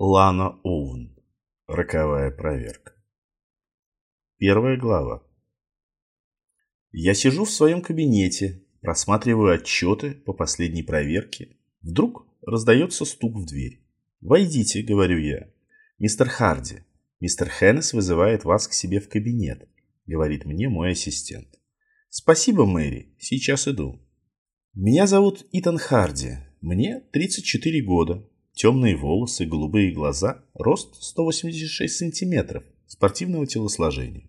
Лана Оуэн. Роковая проверка. Первая глава. Я сижу в своем кабинете, просматриваю отчеты по последней проверке. Вдруг раздается стук в дверь. «Войдите», — говорю я. «Мистер Харди, мистер Хеннес вызывает вас к себе в кабинет», — говорит мне мой ассистент. «Спасибо, Мэри, сейчас иду». Меня зовут Итан Харди, мне 34 года, Темные волосы, голубые глаза, рост 186 сантиметров, спортивного телосложения.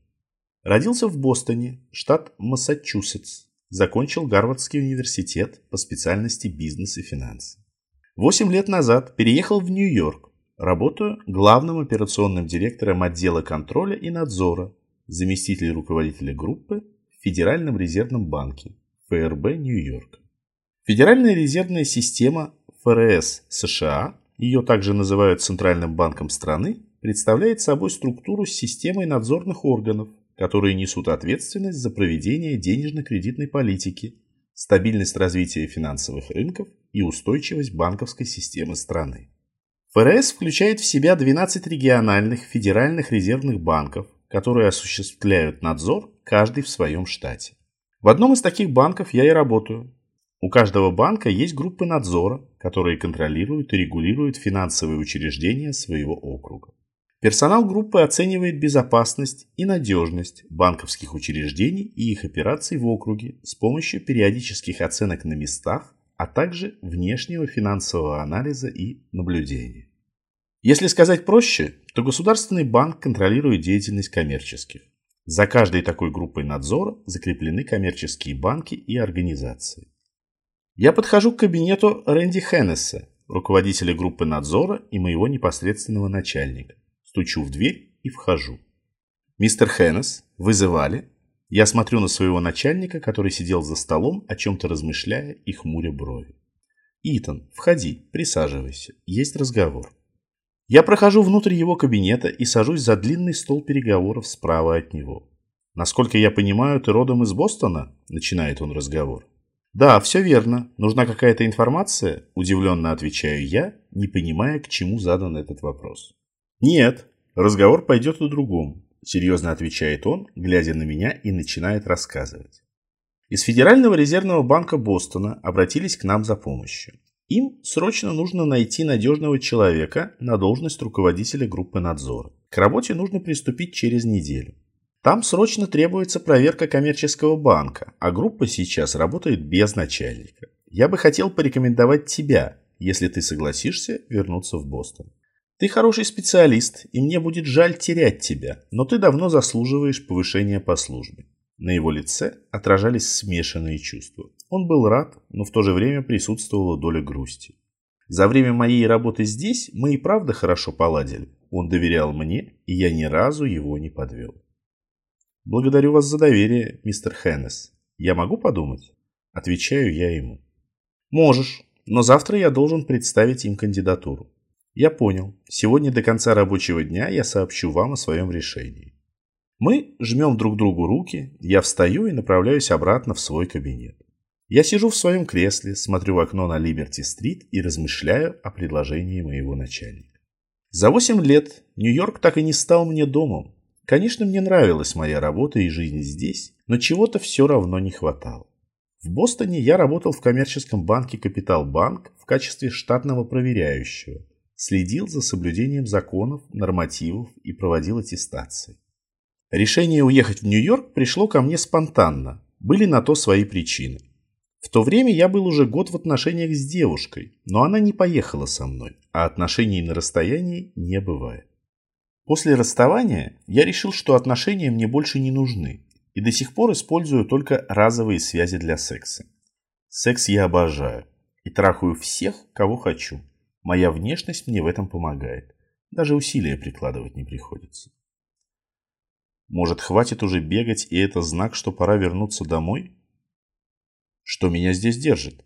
Родился в Бостоне, штат Массачусетс. Закончил Гарвардский университет по специальности бизнес и финансы. Восемь лет назад переехал в Нью-Йорк. Работаю главным операционным директором отдела контроля и надзора, заместитель руководителя группы в Федеральном резервном банке ФРБ Нью-Йорк. Федеральная резервная система ФРС США ее также называют Центральным банком страны, представляет собой структуру с системой надзорных органов, которые несут ответственность за проведение денежно-кредитной политики, стабильность развития финансовых рынков и устойчивость банковской системы страны. ФРС включает в себя 12 региональных федеральных резервных банков, которые осуществляют надзор каждый в своем штате. В одном из таких банков я и работаю, у каждого банка есть группы надзора, которые контролируют и регулируют финансовые учреждения своего округа. Персонал группы оценивает безопасность и надежность банковских учреждений и их операций в округе с помощью периодических оценок на местах, а также внешнего финансового анализа и наблюдения. Если сказать проще, то Государственный банк контролирует деятельность коммерческих. За каждой такой группой надзора закреплены коммерческие банки и организации. Я подхожу к кабинету Рэнди Хеннесса, руководителя группы надзора и моего непосредственного начальника. Стучу в дверь и вхожу. «Мистер Хеннес, вызывали?» Я смотрю на своего начальника, который сидел за столом, о чем-то размышляя и хмуря брови. «Итан, входи, присаживайся, есть разговор». Я прохожу внутрь его кабинета и сажусь за длинный стол переговоров справа от него. «Насколько я понимаю, ты родом из Бостона?» – начинает он разговор. «Да, все верно. Нужна какая-то информация?» – удивленно отвечаю я, не понимая, к чему задан этот вопрос. «Нет, разговор пойдет о другом», – серьезно отвечает он, глядя на меня и начинает рассказывать. Из Федерального резервного банка Бостона обратились к нам за помощью. Им срочно нужно найти надежного человека на должность руководителя группы надзора. К работе нужно приступить через неделю. Там срочно требуется проверка коммерческого банка, а группа сейчас работает без начальника. Я бы хотел порекомендовать тебя, если ты согласишься вернуться в Бостон. Ты хороший специалист, и мне будет жаль терять тебя, но ты давно заслуживаешь повышения по службе. На его лице отражались смешанные чувства. Он был рад, но в то же время присутствовала доля грусти. За время моей работы здесь мы и правда хорошо поладили. Он доверял мне, и я ни разу его не подвел. «Благодарю вас за доверие, мистер Хеннес. Я могу подумать?» Отвечаю я ему. «Можешь, но завтра я должен представить им кандидатуру. Я понял. Сегодня до конца рабочего дня я сообщу вам о своем решении». Мы жмем друг другу руки, я встаю и направляюсь обратно в свой кабинет. Я сижу в своем кресле, смотрю в окно на Либерти-стрит и размышляю о предложении моего начальника. За 8 лет Нью-Йорк так и не стал мне домом, Конечно, мне нравилась моя работа и жизнь здесь, но чего-то все равно не хватало. В Бостоне я работал в коммерческом банке Капитал Банк в качестве штатного проверяющего, следил за соблюдением законов, нормативов и проводил аттестации. Решение уехать в Нью-Йорк пришло ко мне спонтанно, были на то свои причины. В то время я был уже год в отношениях с девушкой, но она не поехала со мной, а отношений на расстоянии не бывает. После расставания я решил, что отношения мне больше не нужны, и до сих пор использую только разовые связи для секса. Секс я обожаю и трахаю всех, кого хочу. Моя внешность мне в этом помогает. Даже усилия прикладывать не приходится. Может, хватит уже бегать, и это знак, что пора вернуться домой? Что меня здесь держит?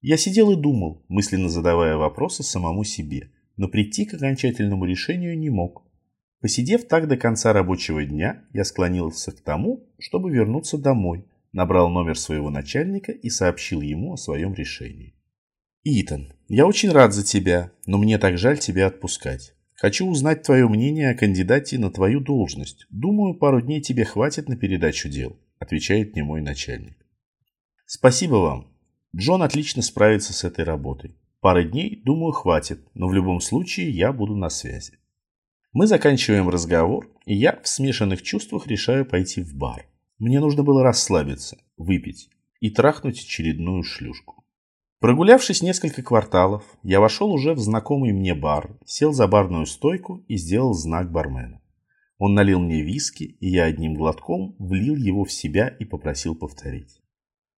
Я сидел и думал, мысленно задавая вопросы самому себе – но прийти к окончательному решению не мог. Посидев так до конца рабочего дня, я склонился к тому, чтобы вернуться домой, набрал номер своего начальника и сообщил ему о своем решении. Итан, я очень рад за тебя, но мне так жаль тебя отпускать. Хочу узнать твое мнение о кандидате на твою должность. Думаю, пару дней тебе хватит на передачу дел, отвечает мне мой начальник. Спасибо вам. Джон отлично справится с этой работой. Пары дней, думаю, хватит, но в любом случае я буду на связи. Мы заканчиваем разговор, и я в смешанных чувствах решаю пойти в бар. Мне нужно было расслабиться, выпить и трахнуть очередную шлюшку. Прогулявшись несколько кварталов, я вошел уже в знакомый мне бар, сел за барную стойку и сделал знак бармену. Он налил мне виски, и я одним глотком влил его в себя и попросил повторить.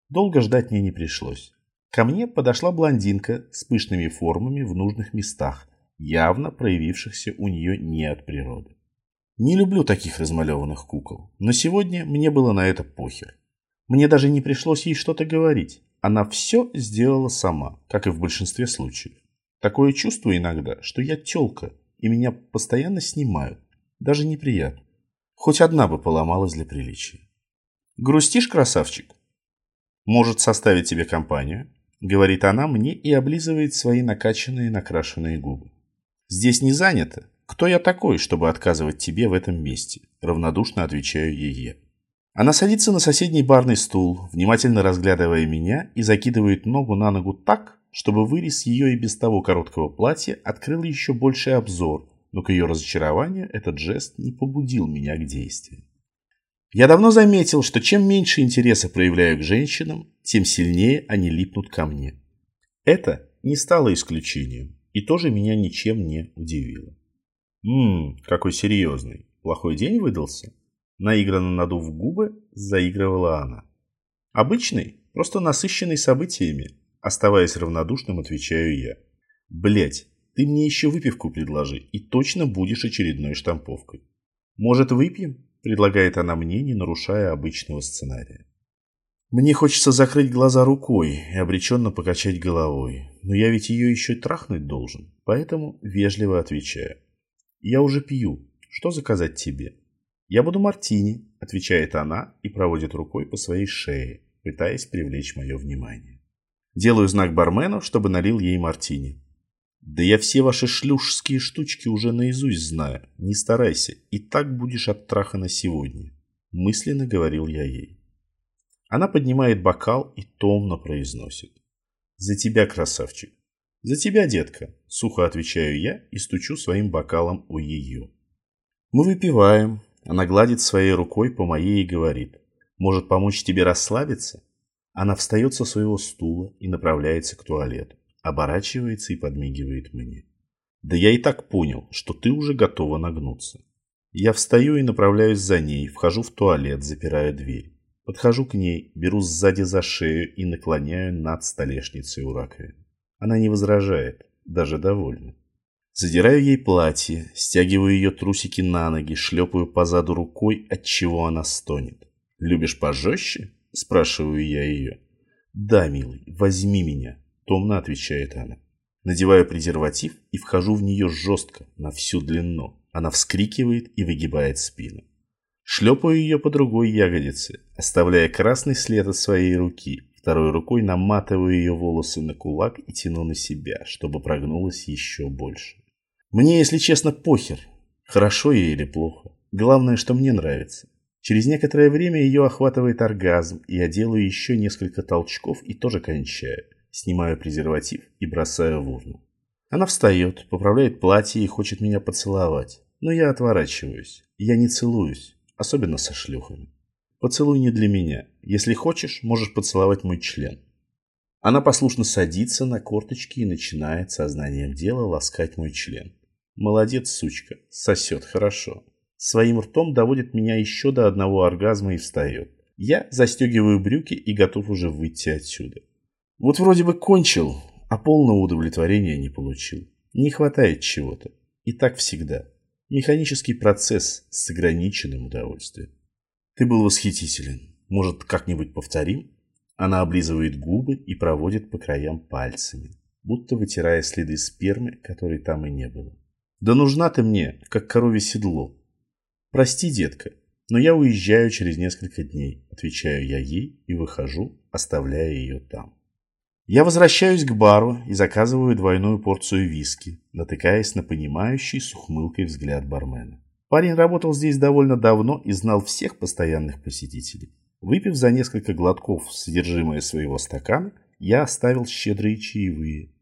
Долго ждать мне не пришлось. Ко мне подошла блондинка с пышными формами в нужных местах, явно проявившихся у нее не от природы. Не люблю таких размалеванных кукол, но сегодня мне было на это похер. Мне даже не пришлось ей что-то говорить. Она все сделала сама, как и в большинстве случаев. Такое чувство иногда, что я тёлка, и меня постоянно снимают. Даже неприятно. Хоть одна бы поломалась для приличия. Грустишь, красавчик? Может составить тебе компанию? Говорит она мне и облизывает свои накачанные накрашенные губы. Здесь не занято. Кто я такой, чтобы отказывать тебе в этом месте? Равнодушно отвечаю ей. Она садится на соседний барный стул, внимательно разглядывая меня и закидывает ногу на ногу так, чтобы вырез ее и без того короткого платья открыл еще больший обзор, но к ее разочарованию этот жест не побудил меня к действию. Я давно заметил, что чем меньше интереса проявляю к женщинам, тем сильнее они липнут ко мне. Это не стало исключением и тоже меня ничем не удивило. Ммм, какой серьезный. Плохой день выдался? Наигранно надув губы, заигрывала она. Обычный, просто насыщенный событиями. Оставаясь равнодушным, отвечаю я. Блять, ты мне еще выпивку предложи, и точно будешь очередной штамповкой. Может, выпьем? Предлагает она мне, не нарушая обычного сценария. Мне хочется закрыть глаза рукой и обреченно покачать головой. Но я ведь ее еще и трахнуть должен, поэтому вежливо отвечаю. Я уже пью. Что заказать тебе? «Я буду мартини», — отвечает она и проводит рукой по своей шее, пытаясь привлечь мое внимание. Делаю знак бармену, чтобы налил ей мартини. «Да я все ваши шлюшские штучки уже наизусть знаю. Не старайся, и так будешь оттрахана сегодня», — мысленно говорил я ей. Она поднимает бокал и томно произносит. «За тебя, красавчик!» «За тебя, детка!» — сухо отвечаю я и стучу своим бокалом у ее. Мы выпиваем, она гладит своей рукой по моей и говорит. «Может помочь тебе расслабиться?» Она встает со своего стула и направляется к туалету. Оборачивается и подмигивает мне. «Да я и так понял, что ты уже готова нагнуться». Я встаю и направляюсь за ней, вхожу в туалет, запираю дверь. Подхожу к ней, беру сзади за шею и наклоняю над столешницей у раковины. Она не возражает, даже довольна. Задираю ей платье, стягиваю ее трусики на ноги, шлепаю по заду рукой, от чего она стонет. «Любишь пожестче?» – спрашиваю я ее. «Да, милый, возьми меня», – томно отвечает она. Надеваю презерватив и вхожу в нее жестко, на всю длину. Она вскрикивает и выгибает спину. Шлепаю ее по другой ягодице, оставляя красный след от своей руки. Второй рукой наматываю ее волосы на кулак и тяну на себя, чтобы прогнулась еще больше. Мне, если честно, похер, хорошо ей или плохо. Главное, что мне нравится. Через некоторое время ее охватывает оргазм, и я делаю еще несколько толчков и тоже кончаю. Снимаю презерватив и бросаю в урну. Она встает, поправляет платье и хочет меня поцеловать. Но я отворачиваюсь. Я не целуюсь, особенно со шлюхами. Поцелуй не для меня. Если хочешь, можешь поцеловать мой член. Она послушно садится на корточки и начинает сознанием дела ласкать мой член. Молодец, сучка, сосет хорошо. Своим ртом доводит меня еще до одного оргазма и встает. Я застегиваю брюки и готов уже выйти отсюда. Вот вроде бы кончил, а полного удовлетворения не получил. Не хватает чего-то. И так всегда. Механический процесс с ограниченным удовольствием. Ты был восхитителен. Может, как-нибудь повторим? Она облизывает губы и проводит по краям пальцами, будто вытирая следы спермы, которой там и не было. «Да нужна ты мне, как корове седло». «Прости, детка, но я уезжаю через несколько дней», отвечаю я ей и выхожу, оставляя ее там. Я возвращаюсь к бару и заказываю двойную порцию виски, натыкаясь на понимающий с ухмылкой взгляд бармена. Парень работал здесь довольно давно и знал всех постоянных посетителей. Выпив за несколько глотков содержимое своего стакана, я оставил щедрые чаевые.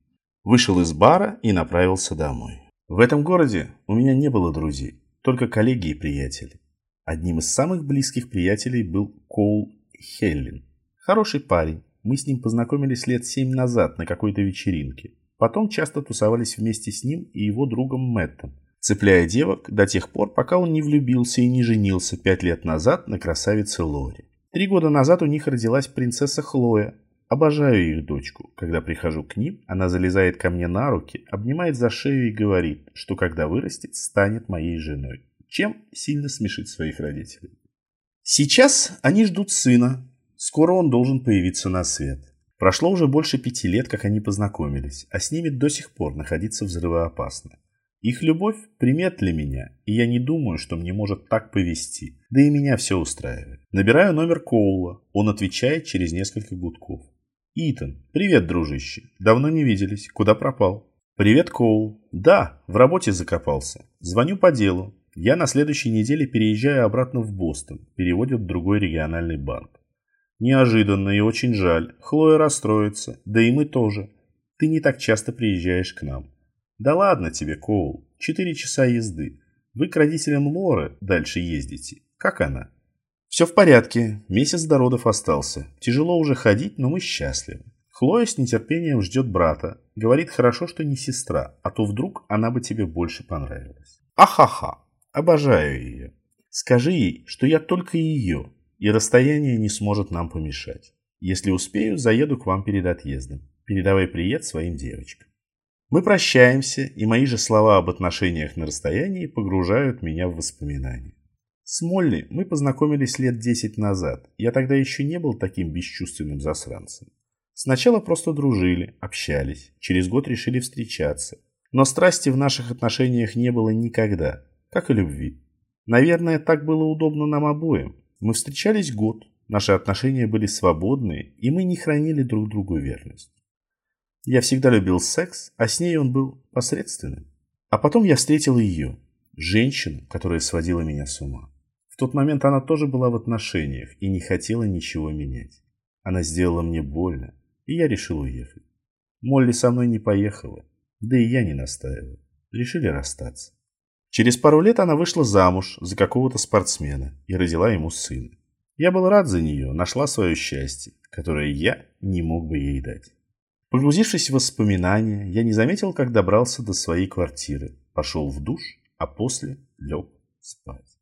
Вышел из бара и направился домой. В этом городе у меня не было друзей, только коллеги и приятели. Одним из самых близких приятелей был Коул Хеллин. Хороший парень. Мы с ним познакомились лет семь назад на какой-то вечеринке. Потом часто тусовались вместе с ним и его другом Мэттом, цепляя девок до тех пор, пока он не влюбился и не женился пять лет назад на красавице Лори. Три года назад у них родилась принцесса Хлоя. Обожаю их дочку. Когда прихожу к ним, она залезает ко мне на руки, обнимает за шею и говорит, что когда вырастет, станет моей женой. Чем сильно смешит своих родителей. Сейчас они ждут сына. Скоро он должен появиться на свет. Прошло уже больше пяти лет, как они познакомились, а с ними до сих пор находиться взрывоопасно. Их любовь – примет для меня, и я не думаю, что мне может так повести. Да и меня все устраивает. Набираю номер Коула. Он отвечает через несколько гудков. «Итан, привет, дружище. Давно не виделись. Куда пропал?» «Привет, Коул. Да, в работе закопался. Звоню по делу. Я на следующей неделе переезжаю обратно в Бостон. Переводят в другой региональный банк. Неожиданно и очень жаль. Хлоя расстроится. Да и мы тоже. Ты не так часто приезжаешь к нам. Да ладно тебе, Коул. Четыре часа езды. Вы к родителям Лоры дальше ездите. Как она? Все в порядке. Месяц до родов остался. Тяжело уже ходить, но мы счастливы. Хлоя с нетерпением ждет брата. Говорит, хорошо, что не сестра, а то вдруг она бы тебе больше понравилась. Ахаха. Обожаю ее. Скажи ей, что я только ее, и расстояние не сможет нам помешать. Если успею, заеду к вам перед отъездом. Передавай привет своим девочкам. Мы прощаемся, и мои же слова об отношениях на расстоянии погружают меня в воспоминания. С Молли мы познакомились лет десять назад. Я тогда еще не был таким бесчувственным засранцем. Сначала просто дружили, общались, через год решили встречаться. Но страсти в наших отношениях не было никогда, как и любви. Наверное, так было удобно нам обоим. Мы встречались год, наши отношения были свободные, и мы не хранили друг другу верность. Я всегда любил секс, а с ней он был посредственным. А потом я встретил ее, женщину, которая сводила меня с ума. В тот момент она тоже была в отношениях и не хотела ничего менять. Она сделала мне больно, и я решил уехать. Молли со мной не поехала, да и я не настаивал. Решили расстаться. Через пару лет она вышла замуж за какого-то спортсмена и родила ему сына. Я был рад за нее, нашла свое счастье, которое я не мог бы ей дать. Погрузившись в воспоминания, я не заметил, как добрался до своей квартиры, пошел в душ, а после лег спать.